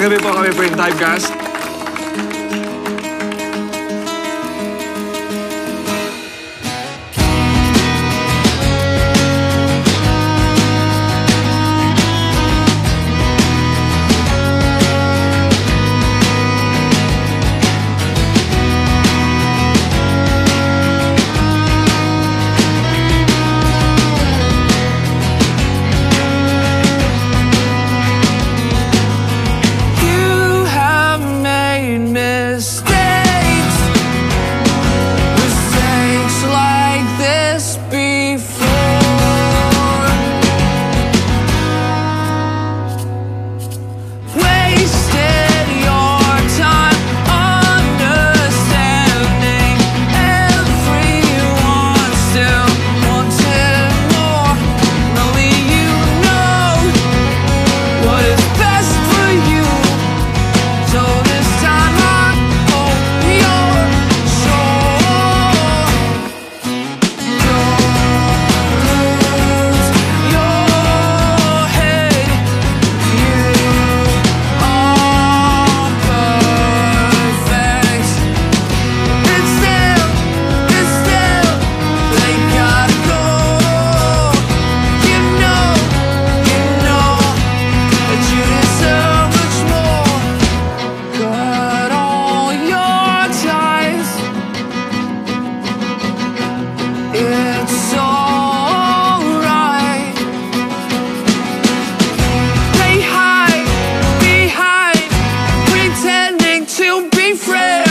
gabi po kami for Timecast. To be frail.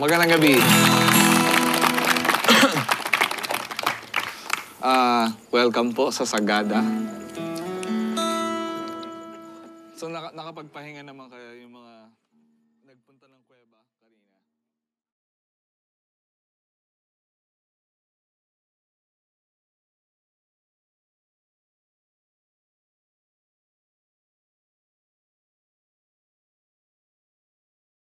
Magandang gabi. Ah, welcome po sa Sagada. So naka, nakapagpahinga naman kayo yung mga